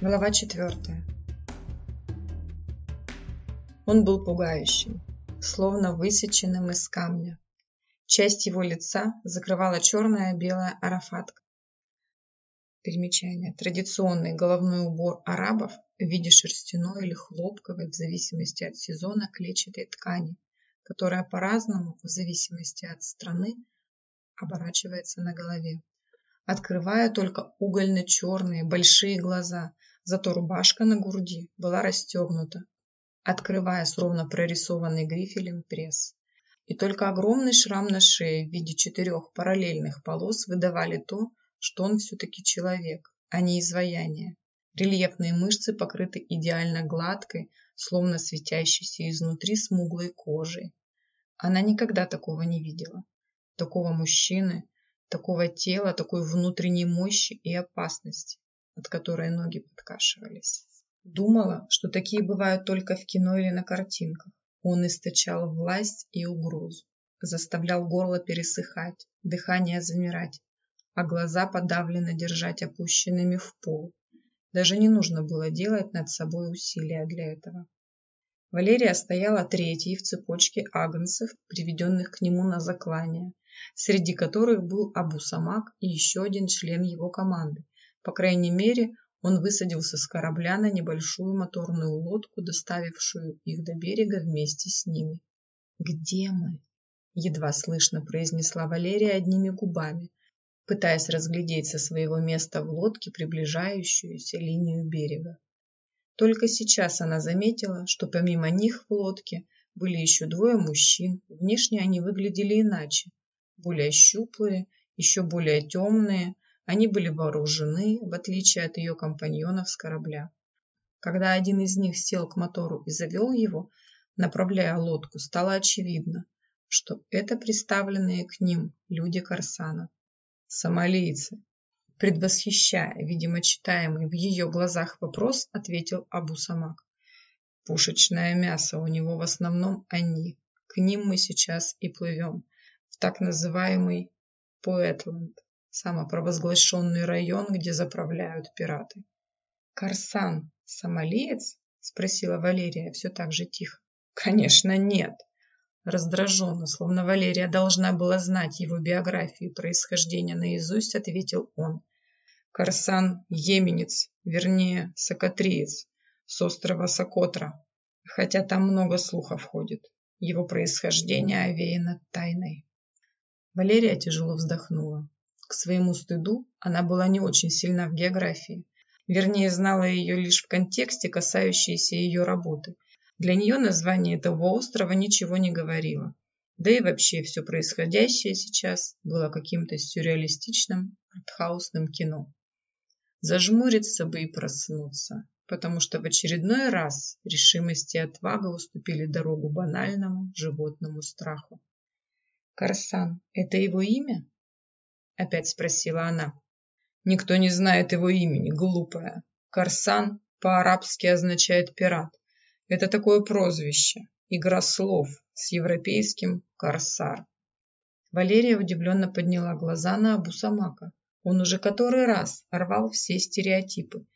Глава четвертая. Он был пугающим, словно высеченным из камня. Часть его лица закрывала черная белая арафатка. Примечание. Традиционный головной убор арабов в виде шерстяной или хлопковой, в зависимости от сезона, клетчатой ткани, которая по-разному, в зависимости от страны, оборачивается на голове, открывая только угольно-черные большие глаза, зато рубашка на груди была расстегнута, открывая с ровно прорисованный грифелем пресс. И только огромный шрам на шее в виде четырех параллельных полос выдавали то, что он все-таки человек, а не изваяние. Рельефные мышцы покрыты идеально гладкой, словно светящейся изнутри смуглой кожей. Она никогда такого не видела. Такого мужчины, такого тела, такой внутренней мощи и опасности, от которой ноги подкашивались. Думала, что такие бывают только в кино или на картинках. Он источал власть и угрозу, заставлял горло пересыхать, дыхание замирать, а глаза подавленно держать опущенными в пол. Даже не нужно было делать над собой усилия для этого. Валерия стояла третьей в цепочке агнцев, приведенных к нему на заклание, среди которых был Абу Самак и еще один член его команды. По крайней мере, он высадился с корабля на небольшую моторную лодку, доставившую их до берега вместе с ними. «Где мы?» – едва слышно произнесла Валерия одними губами, пытаясь разглядеть со своего места в лодке приближающуюся линию берега. Только сейчас она заметила, что помимо них в лодке были еще двое мужчин. Внешне они выглядели иначе. Более щуплые, еще более темные. Они были вооружены, в отличие от ее компаньонов с корабля. Когда один из них сел к мотору и завел его, направляя лодку, стало очевидно, что это представленные к ним люди Корсана сомалийцы. Предвосхищая, видимо, читаемый в ее глазах вопрос, ответил Абу Самак. Пушечное мясо у него в основном они. К ним мы сейчас и плывем. В так называемый Поэтленд, самопровозглашенный район, где заправляют пираты. «Корсан – сомалиец?» – спросила Валерия все так же тихо. «Конечно, нет. Раздраженно, словно Валерия должна была знать его биографию и происхождение наизусть, ответил он. Корсан – еменец, вернее, сокотриец, с острова Сокотра, хотя там много слухов ходит. Его происхождение овеяно тайной. Валерия тяжело вздохнула. К своему стыду она была не очень сильна в географии. Вернее, знала ее лишь в контексте, касающейся ее работы – для нее название этого острова ничего не говорило. Да и вообще все происходящее сейчас было каким-то сюрреалистичным, артхаусным кино. Зажмуриться бы и проснуться, потому что в очередной раз решимость и отвага уступили дорогу банальному животному страху. «Корсан – это его имя?» – опять спросила она. «Никто не знает его имени, глупая. Корсан по-арабски означает «пират». Это такое прозвище, игра слов с европейским «корсар». Валерия удивленно подняла глаза на Абу Самака. Он уже который раз рвал все стереотипы.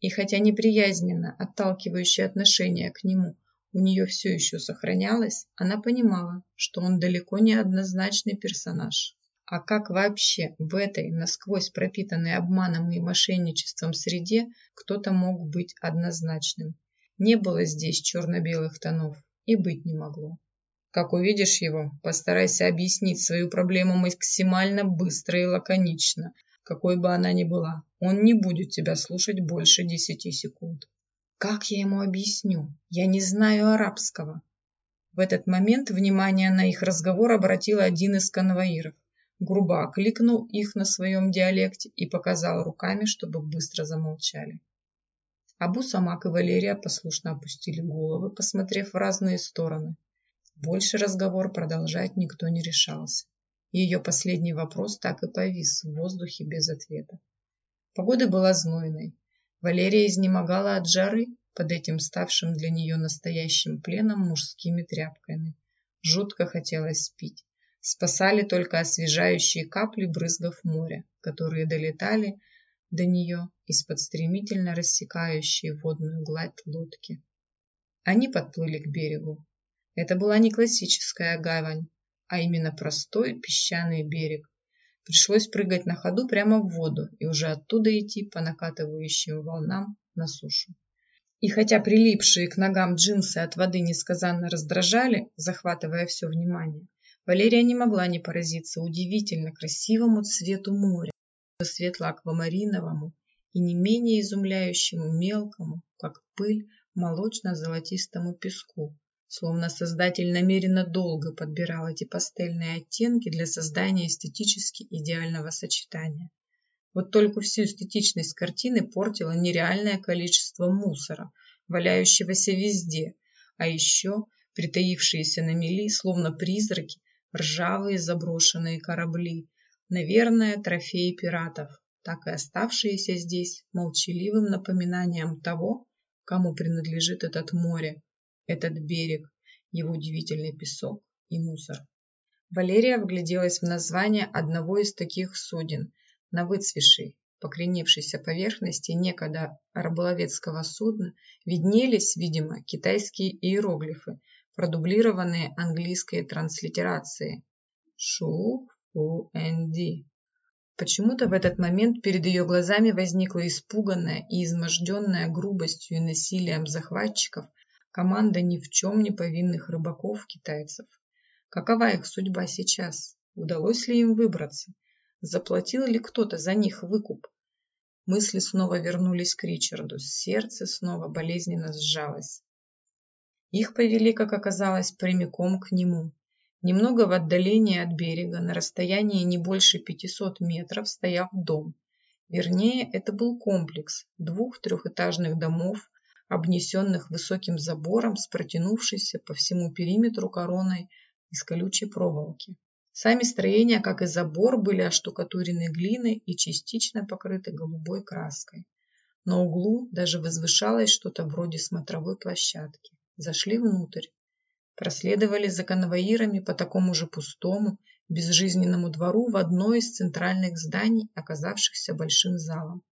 И хотя неприязненно отталкивающее отношение к нему у нее все еще сохранялось, она понимала, что он далеко не однозначный персонаж. А как вообще в этой насквозь пропитанной обманом и мошенничеством среде кто-то мог быть однозначным? Не было здесь черно-белых тонов и быть не могло. Как увидишь его, постарайся объяснить свою проблему максимально быстро и лаконично, какой бы она ни была. Он не будет тебя слушать больше десяти секунд. Как я ему объясню? Я не знаю арабского. В этот момент внимание на их разговор обратил один из конвоиров. Грубо окликнул их на своем диалекте и показал руками, чтобы быстро замолчали. Абу Самак и Валерия послушно опустили головы, посмотрев в разные стороны. Больше разговор продолжать никто не решался. Ее последний вопрос так и повис в воздухе без ответа. Погода была знойной. Валерия изнемогала от жары под этим ставшим для нее настоящим пленом мужскими тряпками. Жутко хотелось пить. Спасали только освежающие капли брызгов моря, которые долетали до нее из-под стремительно рассекающей водную гладь лодки. Они подплыли к берегу. Это была не классическая гавань, а именно простой песчаный берег. Пришлось прыгать на ходу прямо в воду и уже оттуда идти по накатывающим волнам на сушу. И хотя прилипшие к ногам джинсы от воды несказанно раздражали, захватывая все внимание, Валерия не могла не поразиться удивительно красивому цвету моря, светло-аквамариновому и не менее изумляющему мелкому, как пыль, молочно-золотистому песку, словно создатель намеренно долго подбирал эти пастельные оттенки для создания эстетически идеального сочетания. Вот только всю эстетичность картины портило нереальное количество мусора, валяющегося везде, а еще притаившиеся на мели, словно призраки, ржавые заброшенные корабли, наверное, трофеи пиратов, так и оставшиеся здесь молчаливым напоминанием того, кому принадлежит этот море, этот берег, его удивительный песок и мусор. Валерия вгляделась в название одного из таких суден на выцвешей, покренившейся поверхности некогда рыболовецкого судна виднелись, видимо, китайские иероглифы, продублированные английской транслитерацией. Шу Фу Энди. Почему-то в этот момент перед ее глазами возникла испуганная и изможденная грубостью и насилием захватчиков команда ни в чем не повинных рыбаков-китайцев. Какова их судьба сейчас? Удалось ли им выбраться? Заплатил ли кто-то за них выкуп? Мысли снова вернулись к Ричарду, сердце снова болезненно сжалось. Их повели, как оказалось, прямиком к нему. Немного в отдалении от берега, на расстоянии не больше 500 метров, стоял дом. Вернее, это был комплекс двух трехэтажных домов, обнесенных высоким забором с протянувшейся по всему периметру короной из колючей проволоки. Сами строения, как и забор, были оштукатурены глиной и частично покрыты голубой краской. На углу даже возвышалось что-то вроде смотровой площадки. Зашли внутрь. Проследовали за конвоирами по такому же пустому, безжизненному двору в одно из центральных зданий, оказавшихся большим залом.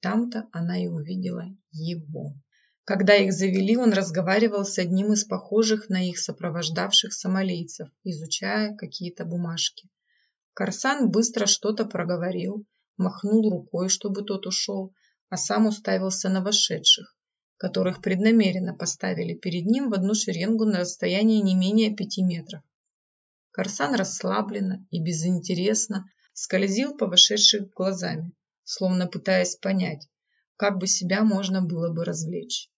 Там-то она и увидела его. Когда их завели, он разговаривал с одним из похожих на их сопровождавших сомалийцев, изучая какие-то бумажки. Корсан быстро что-то проговорил, махнул рукой, чтобы тот ушел, а сам уставился на вошедших, которых преднамеренно поставили перед ним в одну шеренгу на расстоянии не менее пяти метров. Корсан расслабленно и безинтересно скользил по вошедших глазами, словно пытаясь понять, как бы себя можно было бы развлечь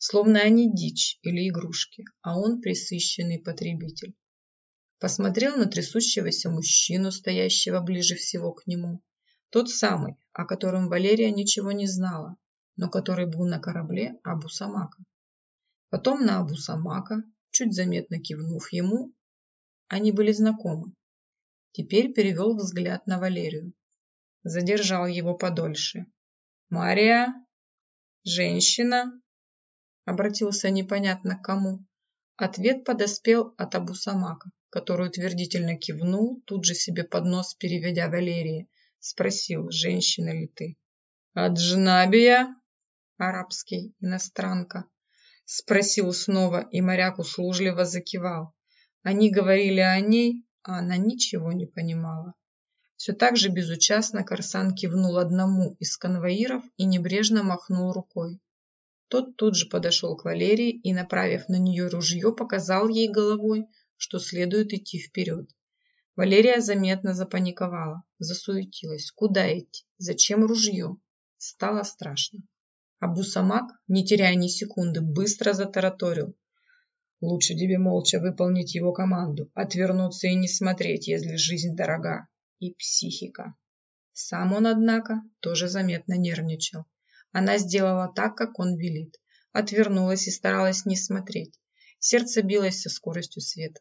словно они дичь или игрушки, а он присыщенный потребитель. Посмотрел на трясущегося мужчину, стоящего ближе всего к нему. Тот самый, о котором Валерия ничего не знала, но который был на корабле Абу-Самака. Потом на Абу-Самака, чуть заметно кивнув ему, они были знакомы. Теперь перевел взгляд на Валерию. Задержал его подольше. «Мария? Женщина?» обратился непонятно к кому. Ответ подоспел от Абу Самака, который утвердительно кивнул, тут же себе под нос переведя Валерии. Спросил, женщина ли ты? «Аджнабия?» Арабский, иностранка. Спросил снова, и моряк услужливо закивал. Они говорили о ней, а она ничего не понимала. Все так же безучастно Корсан кивнул одному из конвоиров и небрежно махнул рукой. Тот тут же подошел к Валерии и, направив на нее ружье, показал ей головой, что следует идти вперед. Валерия заметно запаниковала, засуетилась. Куда идти? Зачем ружье? Стало страшно. А не теряя ни секунды, быстро затараторил. Лучше тебе молча выполнить его команду, отвернуться и не смотреть, если жизнь дорога. И психика. Сам он, однако, тоже заметно нервничал. Она сделала так, как он велит. Отвернулась и старалась не смотреть. Сердце билось со скоростью света.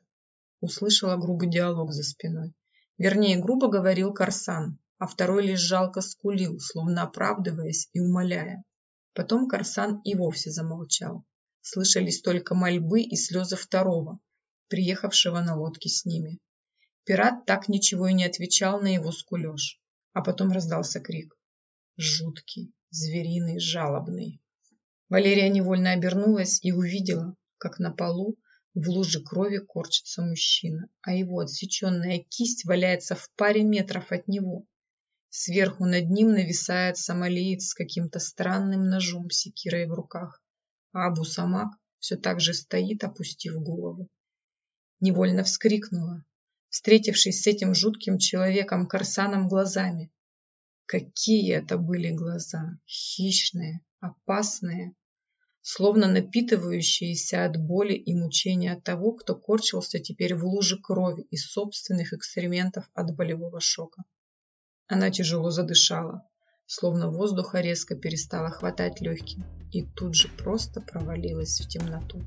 Услышала грубый диалог за спиной. Вернее, грубо говорил Корсан, а второй лишь жалко скулил, словно оправдываясь и умоляя. Потом Корсан и вовсе замолчал. Слышались только мольбы и слезы второго, приехавшего на лодке с ними. Пират так ничего и не отвечал на его скулеж. А потом раздался крик. жуткий, звериный, жалобный. Валерия невольно обернулась и увидела, как на полу в луже крови корчится мужчина, а его отсеченная кисть валяется в паре метров от него. Сверху над ним нависает самолеец с каким-то странным ножом секирой в руках, а Абу Самак все так же стоит, опустив голову. Невольно вскрикнула, встретившись с этим жутким человеком Корсаном глазами. Какие это были глаза! Хищные, опасные, словно напитывающиеся от боли и мучения того, кто корчился теперь в луже крови из собственных экспериментов от болевого шока. Она тяжело задышала, словно воздуха резко перестала хватать легким, и тут же просто провалилась в темноту.